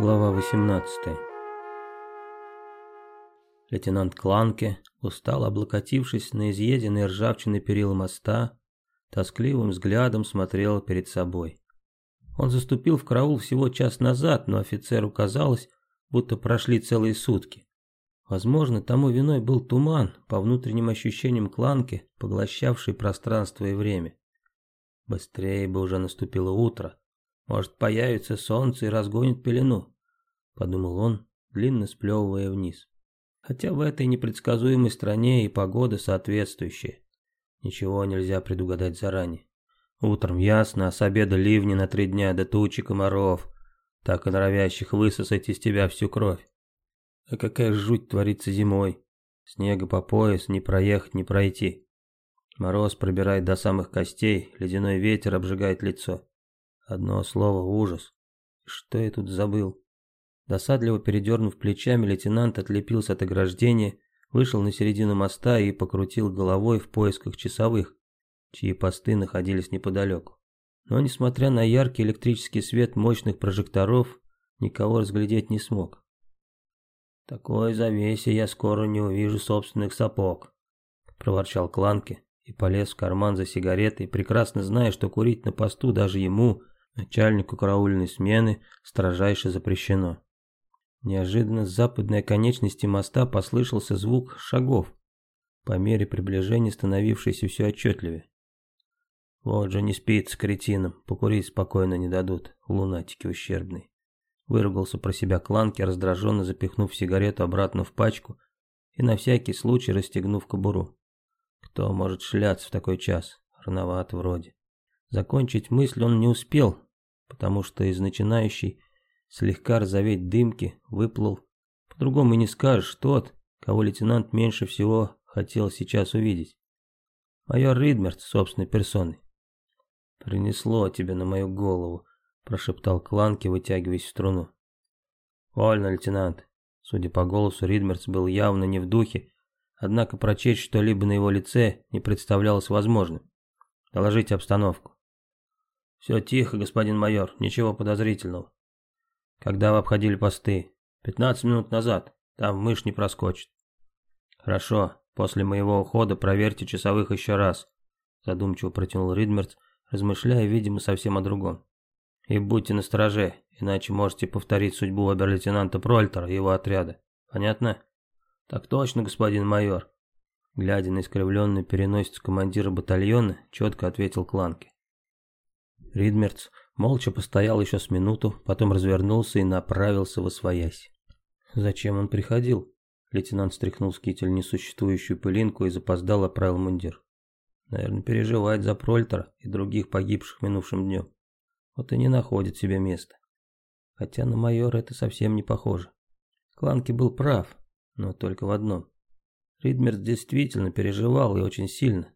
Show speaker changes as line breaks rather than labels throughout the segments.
Глава 18 Лейтенант Кланке, устал облокотившись на изъеденный ржавчиной перила моста, тоскливым взглядом смотрел перед собой. Он заступил в караул всего час назад, но офицеру казалось, будто прошли целые сутки. Возможно, тому виной был туман, по внутренним ощущениям Кланки, поглощавший пространство и время. Быстрее бы уже наступило утро, может, появится солнце и разгонит пелену, подумал он, длинно сплевывая вниз. Хотя в этой непредсказуемой стране и погода соответствующая. Ничего нельзя предугадать заранее. Утром ясно, а с обеда ливни на три дня до тучи комаров, так и норовящих высосать из тебя всю кровь. А какая жуть творится зимой. Снега по пояс, не проехать, не пройти. Мороз пробирает до самых костей, ледяной ветер обжигает лицо. Одно слово ужас. Что я тут забыл? Досадливо передернув плечами, лейтенант отлепился от ограждения, вышел на середину моста и покрутил головой в поисках часовых, чьи посты находились неподалеку. Но, несмотря на яркий электрический свет мощных прожекторов, никого разглядеть не смог. «Такой завесе я скоро не увижу собственных сапог», — проворчал Кланки и полез в карман за сигаретой, прекрасно зная, что курить на посту даже ему, Начальнику караульной смены строжайше запрещено. Неожиданно с западной конечности моста послышался звук шагов, по мере приближения становившийся все отчетливее. Вот же не спит с кретином, покурить спокойно не дадут, лунатики ущербные. Выругался про себя Кланки, раздраженно запихнув сигарету обратно в пачку и на всякий случай расстегнув кобуру. Кто может шляться в такой час? Рановато вроде. Закончить мысль он не успел, потому что из начинающей слегка розоветь дымки выплыл, по-другому и не скажешь, тот, кого лейтенант меньше всего хотел сейчас увидеть. Майор Ридмерт собственной персоной. «Принесло тебе на мою голову», – прошептал Кланки, вытягиваясь в струну. «Вольно, лейтенант». Судя по голосу, Ридмерц был явно не в духе, однако прочесть что-либо на его лице не представлялось возможным. «Доложите обстановку». «Все тихо, господин майор, ничего подозрительного». «Когда вы обходили посты?» «Пятнадцать минут назад. Там мышь не проскочит». «Хорошо. После моего ухода проверьте часовых еще раз», задумчиво протянул Ридмерц, размышляя, видимо, совсем о другом. «И будьте настороже, иначе можете повторить судьбу обер-лейтенанта Прольтера и его отряда. Понятно?» «Так точно, господин майор», глядя на искривленную переносицу командира батальона, четко ответил Кланки. Ридмерц молча постоял еще с минуту, потом развернулся и направился в освоясь. Зачем он приходил? Лейтенант стряхнул с китель несуществующую пылинку и запоздал оправил мундир. Наверное, переживает за Прольтера и других погибших минувшим днем. Вот и не находит себе места. Хотя на майора это совсем не похоже. Кланки был прав, но только в одном. Ридмерц действительно переживал и очень сильно.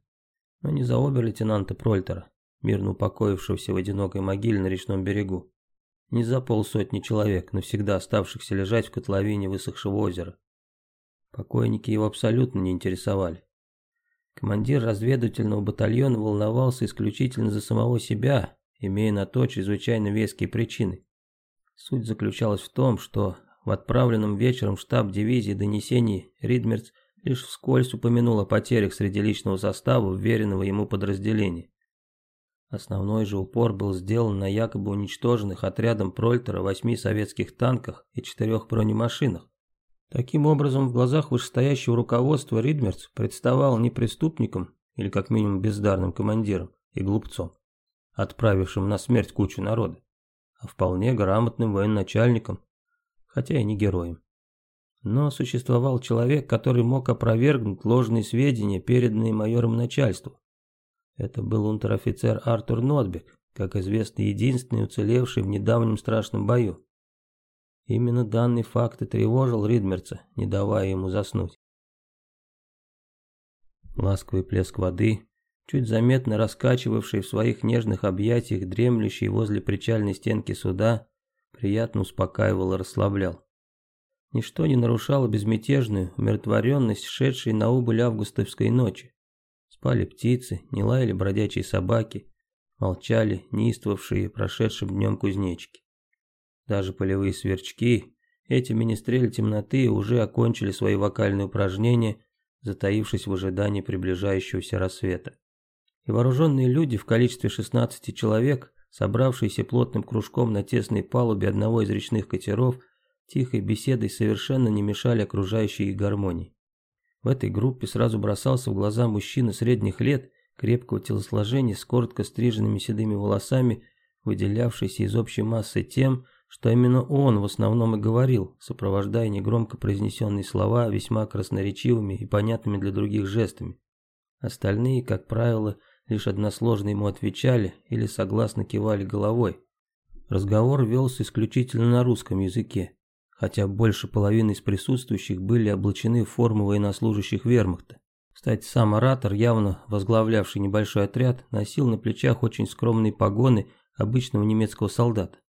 Но не за обер-лейтенанта Прольтера, мирно упокоившегося в одинокой могиле на речном берегу. Не за полсотни человек, навсегда оставшихся лежать в котловине высохшего озера. Покойники его абсолютно не интересовали. Командир разведывательного батальона волновался исключительно за самого себя, имея на то чрезвычайно веские причины. Суть заключалась в том, что в отправленном вечером штаб дивизии донесении Ридмерц лишь вскользь упомянул о потерях среди личного состава вверенного ему подразделения. Основной же упор был сделан на якобы уничтоженных отрядом Прольтера восьми советских танках и четырех бронемашинах. Таким образом, в глазах вышестоящего руководства Ридмерц представал не преступником, или как минимум бездарным командиром и глупцом, отправившим на смерть кучу народа, а вполне грамотным военачальником, хотя и не героем. Но существовал человек, который мог опровергнуть ложные сведения, переданные майором начальству, это был унтер-офицер Артур Нотбек, как известно, единственный уцелевший в недавнем страшном бою. Именно данный факт и тревожил Ридмерца, не давая ему заснуть. Ласковый плеск воды, чуть заметно раскачивавший в своих нежных объятиях дремлющий возле причальной стенки суда, приятно успокаивал и расслаблял. Ничто не нарушало безмятежную умиротворенность, шедшей на убыль августовской ночи. Спали птицы, не лаяли бродячие собаки, молчали неистовавшие прошедшим днем кузнечики. Даже полевые сверчки, эти министрели темноты, уже окончили свои вокальные упражнения, затаившись в ожидании приближающегося рассвета. И вооруженные люди в количестве 16 человек, собравшиеся плотным кружком на тесной палубе одного из речных катеров, тихой беседой совершенно не мешали окружающей их гармонии. В этой группе сразу бросался в глаза мужчина средних лет, крепкого телосложения, с коротко стриженными седыми волосами, выделявшийся из общей массы тем, что именно он в основном и говорил, сопровождая негромко произнесенные слова весьма красноречивыми и понятными для других жестами. Остальные, как правило, лишь односложно ему отвечали или согласно кивали головой. Разговор велся исключительно на русском языке, хотя больше половины из присутствующих были облачены в форму военнослужащих вермахта. Кстати, сам оратор, явно возглавлявший небольшой отряд, носил на плечах очень скромные погоны обычного немецкого солдата,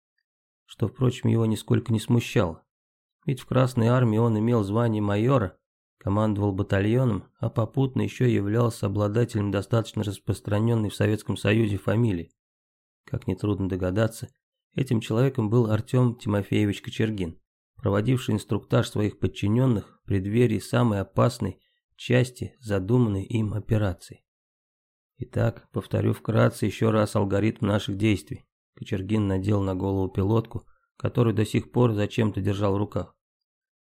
что, впрочем, его нисколько не смущало. Ведь в Красной Армии он имел звание майора, командовал батальоном, а попутно еще являлся обладателем достаточно распространенной в Советском Союзе фамилии. Как нетрудно догадаться, этим человеком был Артем Тимофеевич Кочергин, проводивший инструктаж своих подчиненных в преддверии самой опасной части задуманной им операции. Итак, повторю вкратце еще раз алгоритм наших действий. Кочергин надел на голову пилотку, которую до сих пор зачем-то держал в руках.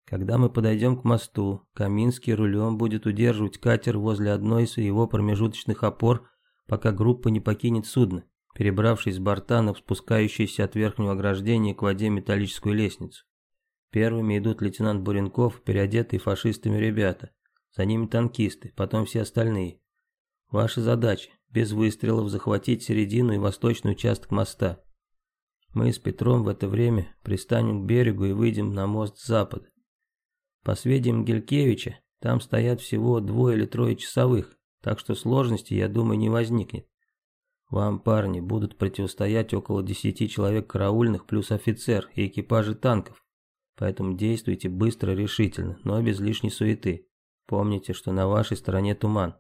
Когда мы подойдем к мосту, Каминский рулем будет удерживать катер возле одной из его промежуточных опор, пока группа не покинет судно, перебравшись с борта на спускающуюся от верхнего ограждения к воде металлическую лестницу. Первыми идут лейтенант Буренков, переодетые фашистами ребята. За ними танкисты, потом все остальные. Ваша задача – без выстрелов захватить середину и восточный участок моста. Мы с Петром в это время пристанем к берегу и выйдем на мост с запада. По сведениям Гелькевича, там стоят всего двое или трое часовых, так что сложности, я думаю, не возникнет. Вам, парни, будут противостоять около десяти человек караульных плюс офицер и экипажи танков. Поэтому действуйте быстро решительно, но без лишней суеты. Помните, что на вашей стороне туман.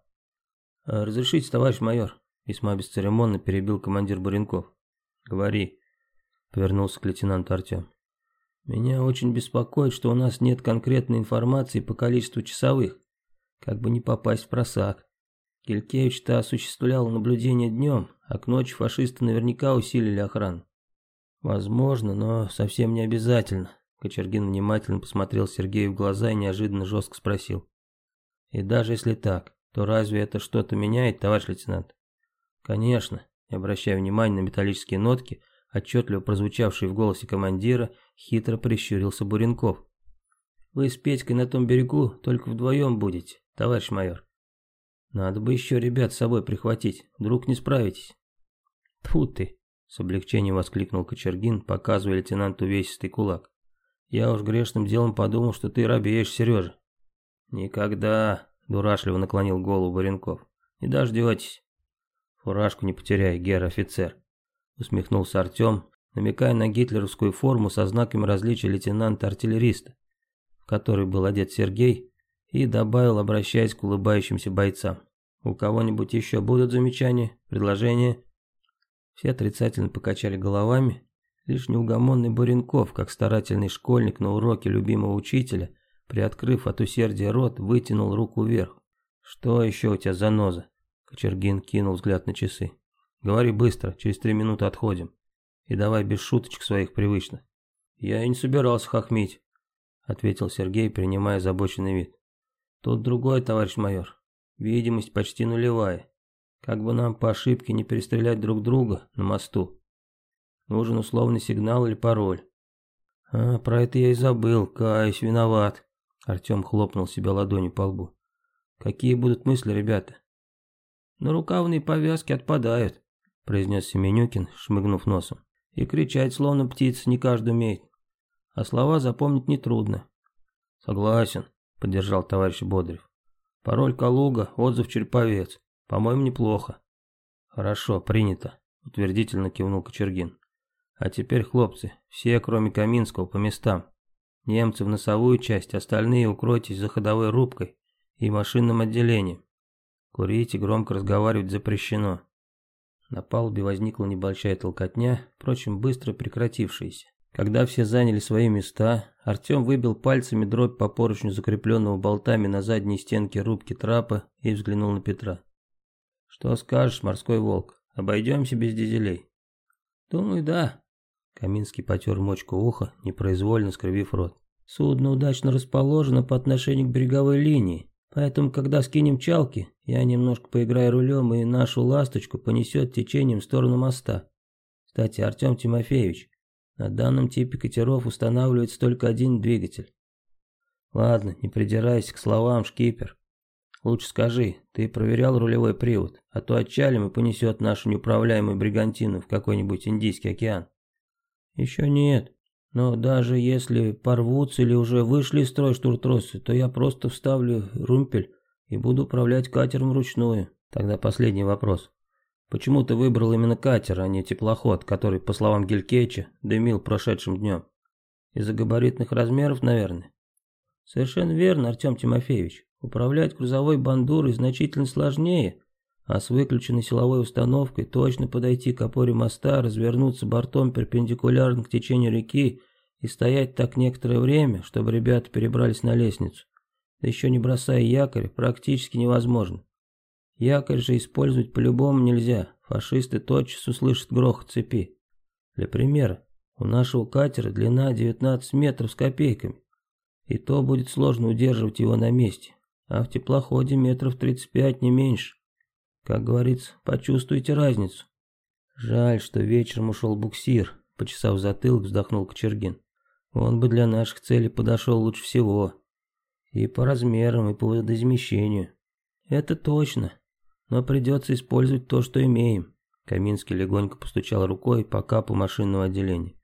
«А «Разрешите, товарищ майор?» Весьма бесцеремонно перебил командир Буренков. «Говори», — повернулся к лейтенанту Артем. Меня очень беспокоит, что у нас нет конкретной информации по количеству часовых, как бы не попасть в просак. Келькевич-то осуществлял наблюдение днем, а к ночи фашисты наверняка усилили охрану. Возможно, но совсем не обязательно. Кочергин внимательно посмотрел Сергею в глаза и неожиданно жестко спросил. И даже если так, то разве это что-то меняет, товарищ лейтенант? Конечно, не обращая внимания на металлические нотки, отчетливо прозвучавший в голосе командира, хитро прищурился Буренков. «Вы с Петькой на том берегу только вдвоем будете, товарищ майор. Надо бы еще ребят с собой прихватить, вдруг не справитесь». Тьфу ты!» — с облегчением воскликнул Кочергин, показывая лейтенанту весистый кулак. «Я уж грешным делом подумал, что ты робеешь, Сережа». «Никогда!» — дурашливо наклонил голову Буренков. «Не дождетесь». «Фуражку не потеряй, гер-офицер», усмехнулся Артем, намекая на гитлеровскую форму со знаками различия лейтенанта-артиллериста, в который был одет Сергей, и добавил, обращаясь к улыбающимся бойцам. «У кого-нибудь еще будут замечания, предложения?» Все отрицательно покачали головами, лишь неугомонный Буренков, как старательный школьник на уроке любимого учителя, приоткрыв от усердия рот, вытянул руку вверх. «Что еще у тебя за ноза?» Кочергин кинул взгляд на часы. Говори быстро, через три минуты отходим. И давай без шуточек своих привычных. Я и не собирался хохмить, ответил Сергей, принимая озабоченный вид. Тут другой, товарищ майор. Видимость почти нулевая. Как бы нам по ошибке не перестрелять друг друга на мосту. Нужен условный сигнал или пароль. А, про это я и забыл, каюсь, виноват. Артем хлопнул себя ладонью по лбу. Какие будут мысли, ребята? На рукавные повязки отпадают произнес Семенюкин, шмыгнув носом. И кричать, словно птица, не каждый умеет. А слова запомнить нетрудно. Согласен, поддержал товарищ Бодрев. Пароль Калуга, отзыв Череповец. По-моему, неплохо. Хорошо, принято, утвердительно кивнул Кочергин. А теперь, хлопцы, все, кроме Каминского, по местам. Немцы в носовую часть, остальные укройтесь за ходовой рубкой и машинным отделением. Курить и громко разговаривать запрещено. На палубе возникла небольшая толкотня, впрочем, быстро прекратившаяся. Когда все заняли свои места, Артем выбил пальцами дробь по поручню, закрепленного болтами на задней стенке рубки трапа, и взглянул на Петра. «Что скажешь, морской волк? Обойдемся без дизелей?»
«Думаю, да».
Каминский потер мочку уха, непроизвольно скривив рот.
«Судно удачно расположено по отношению к береговой линии, поэтому, когда скинем чалки, я немножко поиграю рулем, и нашу ласточку понесет течением в сторону моста. Кстати, Артем Тимофеевич, на данном типе катеров устанавливается только один двигатель.
Ладно, не придирайся к словам, шкипер. Лучше скажи, ты проверял рулевой привод, а то отчалим и понесет нашу неуправляемую бригантину в какой-нибудь Индийский океан.
Еще нет. Но даже если порвутся или уже вышли из строя штуртросы, то я просто вставлю румпель и буду управлять катером вручную.
Тогда последний вопрос. Почему ты выбрал именно катер, а не теплоход, который, по словам Гелькевича, дымил прошедшим днем? Из-за габаритных размеров, наверное?
Совершенно верно, Артем Тимофеевич. Управлять грузовой бандурой значительно сложнее, а с выключенной силовой установкой точно подойти к опоре моста, развернуться бортом перпендикулярно к течению реки и стоять так некоторое время, чтобы ребята перебрались на лестницу, да еще не бросая якорь, практически невозможно. Якорь же использовать по-любому нельзя, фашисты тотчас услышат грохот цепи. Для примера, у нашего катера длина 19 метров с копейками, и то будет сложно удерживать его на месте, а в теплоходе метров 35 не меньше. Как говорится, почувствуйте разницу.
Жаль, что вечером ушел буксир, почесав затылок, вздохнул Кочергин. Он бы для наших целей подошел лучше всего. И по размерам, и по водоизмещению.
Это точно но придется использовать то, что имеем.
Каминский легонько постучал рукой по капу машинного отделения.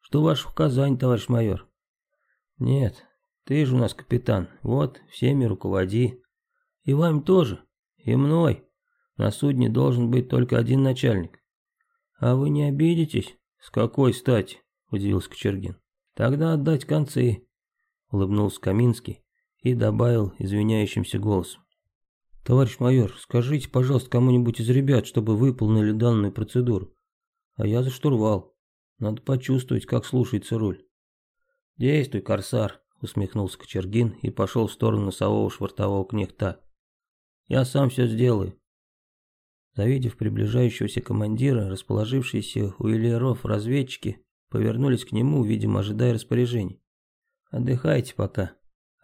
Что ваше указание, товарищ майор?
Нет, ты же у нас капитан, вот, всеми руководи.
И вами тоже, и мной. На судне должен быть только один начальник. А вы не обидитесь?
С какой стати? Удивился Кочергин.
Тогда отдать концы.
Улыбнулся Каминский и добавил извиняющимся голосом.
«Товарищ майор, скажите, пожалуйста, кому-нибудь из ребят, чтобы выполнили данную процедуру. А я за штурвал. Надо почувствовать, как слушается руль».
«Действуй, корсар», — усмехнулся Кочергин и пошел в сторону носового швартового кнехта. «Я сам все сделаю».
Завидев приближающегося командира, расположившиеся у Ильяров разведчики повернулись к нему, видимо, ожидая распоряжений. «Отдыхайте пока»,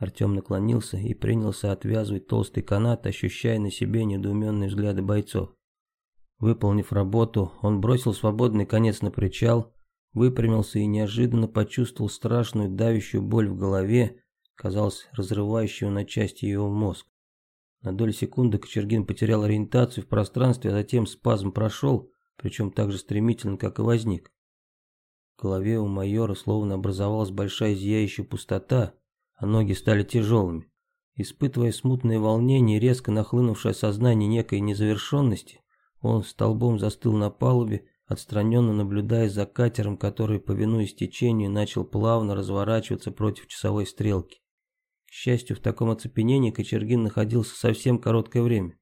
Артем наклонился и принялся отвязывать толстый канат, ощущая на себе недоуменные взгляды бойцов. Выполнив работу, он бросил свободный конец на причал, выпрямился и неожиданно почувствовал страшную давящую боль в голове, казалось, разрывающую на части его мозг. На долю секунды Кочергин потерял ориентацию в пространстве, а затем спазм прошел, причем так же стремительно, как и возник. В голове у майора словно образовалась большая зияющая пустота, а ноги стали тяжелыми. Испытывая смутное волнение и резко нахлынувшее сознание некой незавершенности, он столбом застыл на палубе, отстраненно наблюдая за катером, который, повинуясь течению, начал плавно разворачиваться против часовой стрелки. К счастью, в таком оцепенении Кочергин находился совсем короткое время.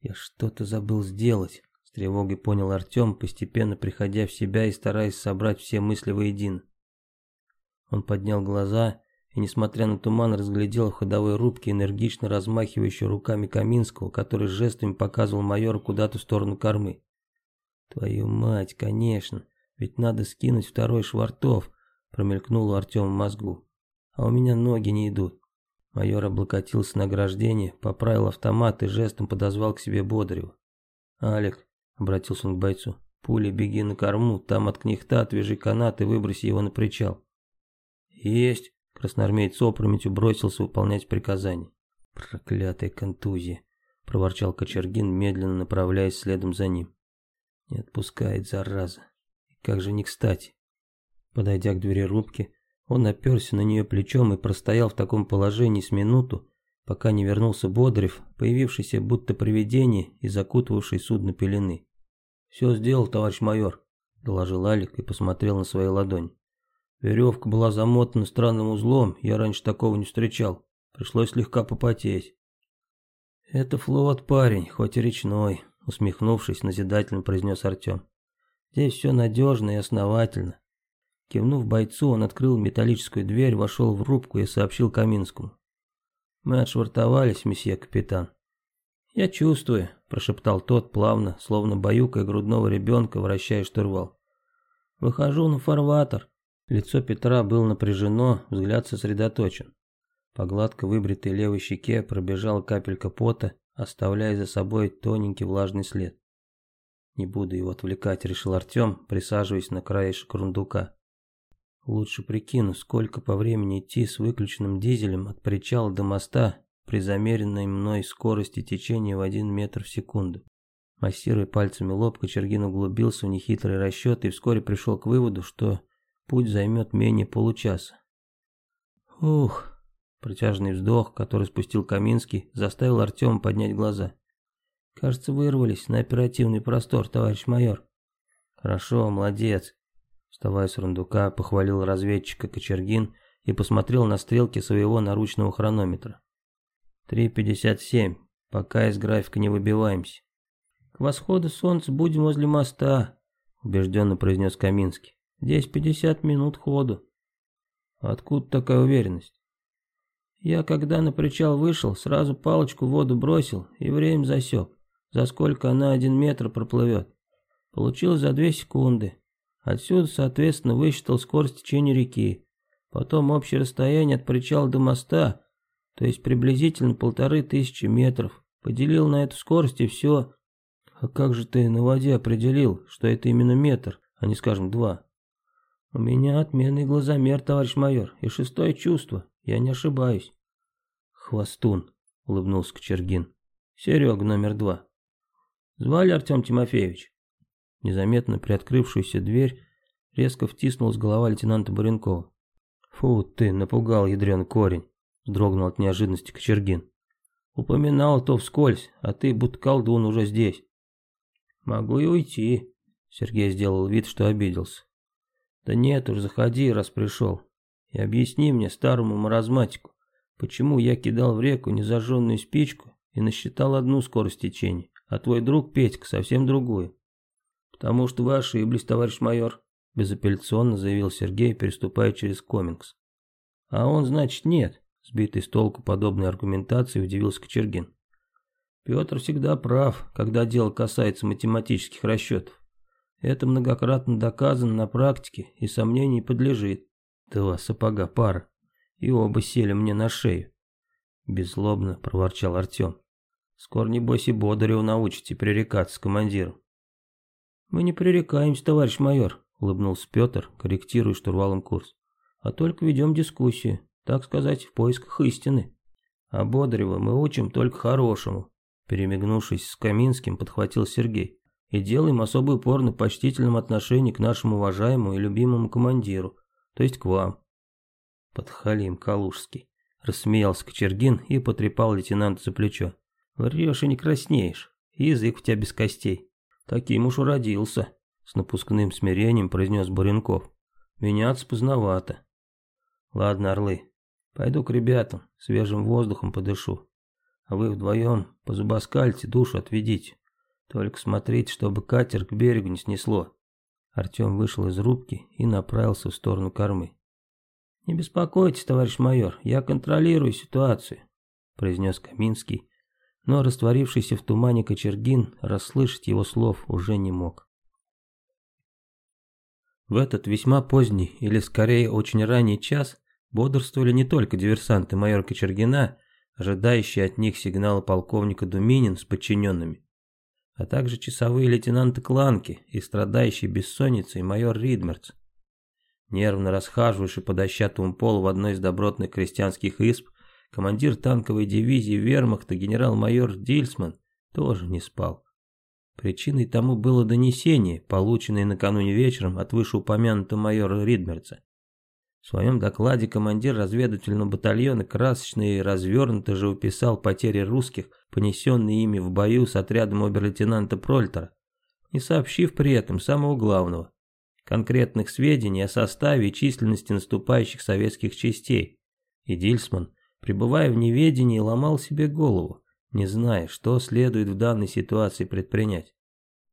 «Я что-то забыл сделать», — с тревогой понял Артем, постепенно приходя в себя и стараясь собрать все мысли воедино. Он поднял глаза и, несмотря на туман, разглядел в ходовой рубке энергично размахивающую руками Каминского, который жестами показывал майору куда-то в сторону кормы. «Твою мать, конечно, ведь надо скинуть второй швартов», промелькнуло у Артема в мозгу. «А у меня ноги не идут». Майор облокотился на ограждение, поправил автомат и жестом подозвал к себе Бодрева. «Алик», — обратился он к бойцу, — «пуля, беги на корму, там от кнехта отвяжи канат и выброси его на причал». «Есть», Красноармеец опрометью бросился выполнять приказание. «Проклятая контузия!» – проворчал Кочергин, медленно направляясь следом за ним. «Не отпускает, зараза! И как же не кстати!» Подойдя к двери рубки, он оперся на нее плечом и простоял в таком положении с минуту, пока не вернулся Бодрев, появившийся будто привидение и закутывавший судно пелены. «Все сделал, товарищ майор», – доложил Алик и посмотрел на свои ладони. Веревка была замотана странным узлом, я раньше такого не встречал. Пришлось слегка попотеть. «Это флот, парень, хоть и речной», — усмехнувшись, назидательно произнес Артем. «Здесь все надежно и основательно. Кивнув бойцу, он открыл металлическую дверь, вошел в рубку и сообщил Каминскому. «Мы отшвартовались, месье капитан». «Я чувствую», – прошептал тот плавно, словно баюкая грудного ребенка, вращая штурвал. «Выхожу на фарватер». Лицо Петра было напряжено, взгляд сосредоточен. По гладко выбритой левой щеке пробежала капелька пота, оставляя за собой тоненький влажный след. «Не буду его отвлекать», — решил Артем, присаживаясь на краешек рундука. Лучше прикину, сколько по времени идти с выключенным дизелем от причала до моста при замеренной мной скорости течения в один метр в секунду. Массируя пальцами лоб, Кочергин углубился в нехитрый расчет и вскоре пришел к выводу, что путь займет менее получаса. Ух, протяжный вздох, который спустил Каминский, заставил Артема поднять глаза. Кажется, вырвались на оперативный простор, товарищ майор. Хорошо, молодец. Вставая с рундука, похвалил разведчика Кочергин и посмотрел на стрелки своего наручного хронометра. «Три пятьдесят семь. Пока из графика не выбиваемся». «К восходу солнца будем возле моста», — убежденно произнес Каминский. «Здесь пятьдесят минут ходу». «Откуда такая уверенность?» «Я, когда на причал вышел, сразу палочку в воду бросил и время засек, за сколько она один метр проплывет. Получилось за две секунды. Отсюда, соответственно, высчитал скорость течения реки. Потом общее расстояние от причала до моста, то есть приблизительно полторы тысячи метров. Поделил на эту скорость и все. А как же ты на воде определил, что это именно метр, а не, скажем, два? У меня отменный глазомер, товарищ майор, и шестое чувство, я не ошибаюсь. Хвостун, улыбнулся Кочергин. Серега номер два. Звали Артем Тимофеевич? Незаметно приоткрывшуюся дверь резко втиснулась голова лейтенанта Буренкова. «Фу ты, напугал ядрен корень!» – дрогнул от неожиданности Кочергин. «Упоминал то вскользь, а ты, будто колдун, уже здесь». «Могу и уйти», – Сергей сделал вид, что обиделся. «Да нет уж, заходи, раз пришел, и объясни мне, старому маразматику, почему я кидал в реку незажженную спичку и насчитал одну скорость течения, а твой друг Петька совсем другую. «Потому что вы ошиблись, товарищ майор», – безапелляционно заявил Сергей, переступая через комингс. «А он, значит, нет», – сбитый с толку подобной аргументации удивился Кочергин. «Петр всегда прав, когда дело касается математических расчетов. Это многократно доказано на практике и сомнений подлежит. Два сапога пара, и оба сели мне на шею». Беззлобно проворчал Артем. «Скоро, небось, и Бодарева научите пререкаться с командиром». «Мы не пререкаемся, товарищ майор», — улыбнулся Петр, корректируя штурвалом курс. «А только ведем дискуссию, так сказать, в поисках истины. А Бодрева мы учим только хорошему», — перемигнувшись с Каминским, подхватил Сергей. «И делаем особый упор на почтительном отношении к нашему уважаемому и любимому командиру, то есть к вам». Подхалим Калужский. Рассмеялся Кочергин и потрепал лейтенанта за плечо. «Врешь и не краснеешь, язык у тебя без костей». Таким уж уродился, с напускным смирением произнес Буренков. Меняться поздновато. Ладно, орлы, пойду к ребятам, свежим воздухом подышу. А вы вдвоем позубоскальте, душу отведите. Только смотрите, чтобы катер к берегу не снесло. Артем вышел из рубки и направился в сторону кормы. «Не беспокойтесь, товарищ майор, я контролирую ситуацию», произнес Каминский, но растворившийся в тумане Кочергин расслышать его слов уже не мог. В этот весьма поздний, или скорее очень ранний час, бодрствовали не только диверсанты майора Кочергина, ожидающие от них сигнала полковника Думинин с подчиненными, а также часовые лейтенанты Кланки и страдающий бессонницей майор Ридмерц. Нервно расхаживающий по дощатому полу в одной из добротных крестьянских исп, Командир танковой дивизии вермахта генерал-майор Дильсман тоже не спал. Причиной тому было донесение, полученное накануне вечером от вышеупомянутого майора Ридмерца. В своем докладе командир разведывательного батальона красочно и развернуто же уписал потери русских, понесенные ими в бою с отрядом обер-лейтенанта Прольтера, не сообщив при этом самого главного – конкретных сведений о составе и численности наступающих советских частей. И Дильсман пребывая в неведении, ломал себе голову, не зная, что следует в данной ситуации предпринять.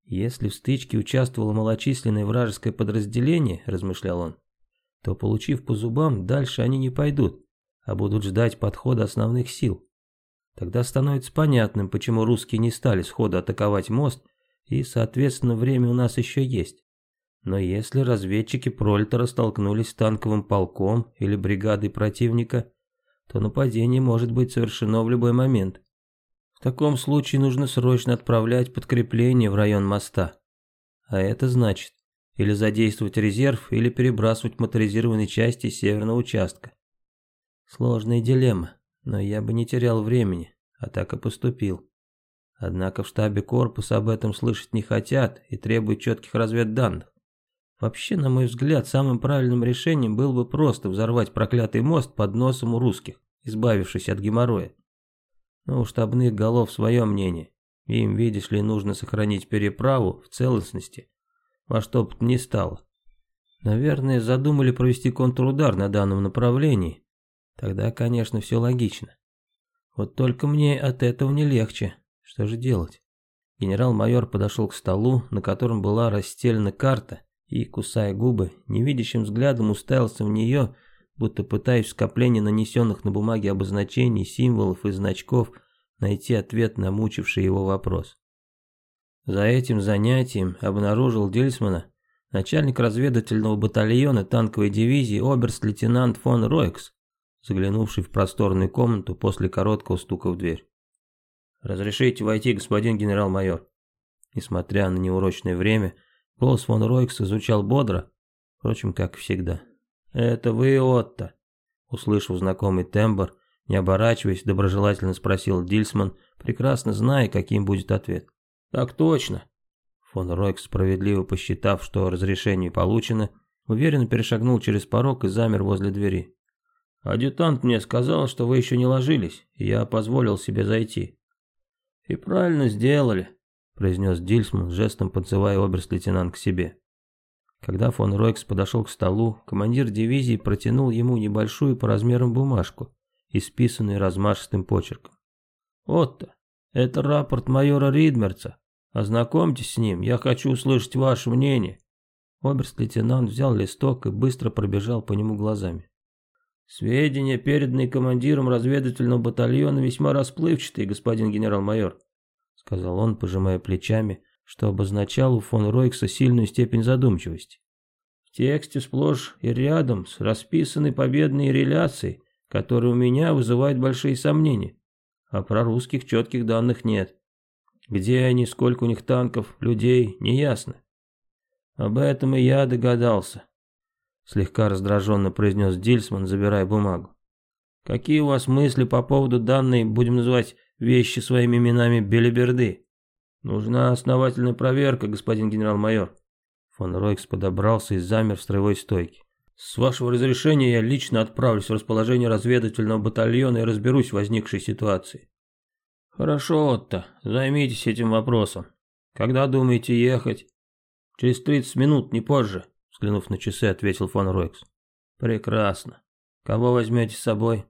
Если в стычке участвовало малочисленное вражеское подразделение, размышлял он,
то, получив по зубам, дальше они не пойдут, а будут ждать подхода основных сил. Тогда становится понятным, почему русские не стали сходу атаковать мост, и, соответственно, время у нас еще есть. Но если разведчики Прольтера столкнулись с танковым полком или бригадой противника, то нападение может быть совершено в любой момент. В таком случае нужно срочно отправлять подкрепление в район моста. А это значит, или задействовать резерв, или перебрасывать моторизированные части северного участка. Сложная дилемма, но я бы не терял времени, а так и поступил. Однако в штабе корпуса об этом слышать не хотят и требуют четких разведданных. Вообще, на мой взгляд, самым правильным решением было бы просто взорвать проклятый мост под носом у русских, избавившись от геморроя. Но у штабных голов свое мнение. Им, видишь ли, нужно сохранить переправу в целостности, во что бы то ни стало. Наверное, задумали провести контрудар на данном направлении. Тогда, конечно, все логично. Вот только мне от этого не легче. Что же делать? Генерал-майор подошел к столу, на котором была расстелена карта, и, кусая губы, невидящим взглядом уставился в нее, будто пытаясь в скоплении нанесенных на бумаге обозначений, символов и значков найти ответ на мучивший его вопрос. За этим занятием обнаружил Дельсмана начальник разведывательного батальона танковой дивизии оберст-лейтенант фон Ройкс, заглянувший в просторную комнату после короткого стука в дверь. «Разрешите войти, господин генерал-майор?» Несмотря на неурочное время, голос фон Ройкса звучал бодро, впрочем, как всегда. «Это вы, Отто?» Услышав знакомый тембр, не оборачиваясь, доброжелательно спросил Дильсман, прекрасно зная, каким будет ответ. «Так точно». Фон Ройкс, справедливо посчитав, что разрешение получено, уверенно перешагнул через порог и замер возле двери. «Адъютант мне сказал, что вы еще не ложились, и я позволил себе зайти. «И правильно сделали», — произнес Дильсман, жестом подзывая оберст-лейтенант к себе. Когда фон Ройкс подошел к столу, командир дивизии протянул ему небольшую по размерам бумажку, исписанную размашистым почерком. «Отто, это рапорт майора Ридмерца. Ознакомьтесь с ним, я хочу услышать ваше мнение». Оберст-лейтенант взял листок и быстро пробежал по нему глазами. Сведения, переданные командиром разведывательного батальона, весьма расплывчатые, господин генерал-майор, сказал он, пожимая плечами, что обозначало у фон Ройкса сильную степень задумчивости. В тексте сплошь и рядом с расписаны победные реляции, которые у меня вызывают большие сомнения, а про русских четких данных нет. Где они, сколько у них танков, людей, неясно. Об этом и я догадался. Слегка раздраженно произнес Дильсман, забирая бумагу. Какие у вас мысли по поводу данной, будем называть вещи своими именами, белиберды? Нужна основательная проверка, господин генерал-майор. Фон Ройкс подобрался и замер в строевой стойке. С вашего разрешения я лично отправлюсь в расположение разведывательного батальона и разберусь в возникшей ситуации. Хорошо, Отто, займитесь этим вопросом. Когда думаете ехать? Через 30 минут, не позже взглянув на часы, ответил фон Ройкс. Прекрасно. Кого возьмете с собой?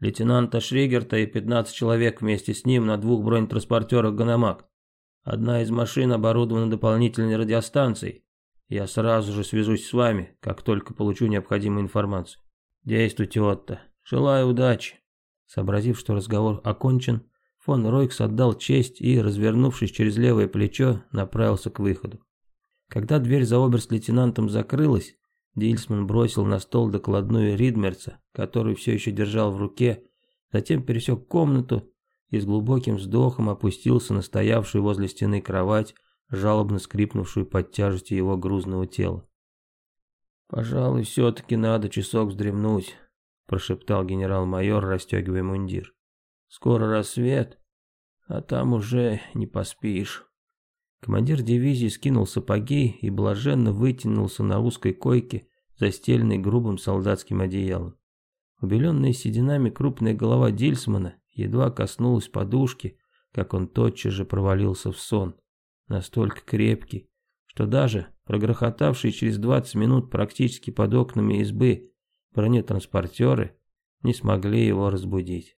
Лейтенанта Шригерта и 15 человек вместе с ним на двух бронетранспортерах «Ганамак». Одна из машин оборудована дополнительной радиостанцией. Я сразу же свяжусь с вами, как только получу необходимую информацию. Действуйте, Отто. Желаю удачи. Сообразив, что разговор окончен, фон Ройкс отдал честь и, развернувшись через левое плечо, направился к выходу. Когда дверь за оберст-лейтенантом закрылась, Дильсман бросил на стол докладную Ридмерца, который все еще держал в руке, затем пересек комнату и с глубоким вздохом опустился на стоявшую возле стены кровать, жалобно скрипнувшую под тяжестью его грузного тела. «Пожалуй, все-таки надо часок вздремнуть», – прошептал генерал-майор, расстегивая мундир. «Скоро рассвет, а там уже не поспишь». Командир дивизии скинул сапоги и блаженно вытянулся на узкой койке, застеленной грубым солдатским одеялом. Убеленная сединами крупная голова Дильсмана едва коснулась подушки, как он тотчас же провалился в сон, настолько крепкий, что даже прогрохотавшие через 20 минут практически под окнами избы бронетранспортеры не смогли его разбудить.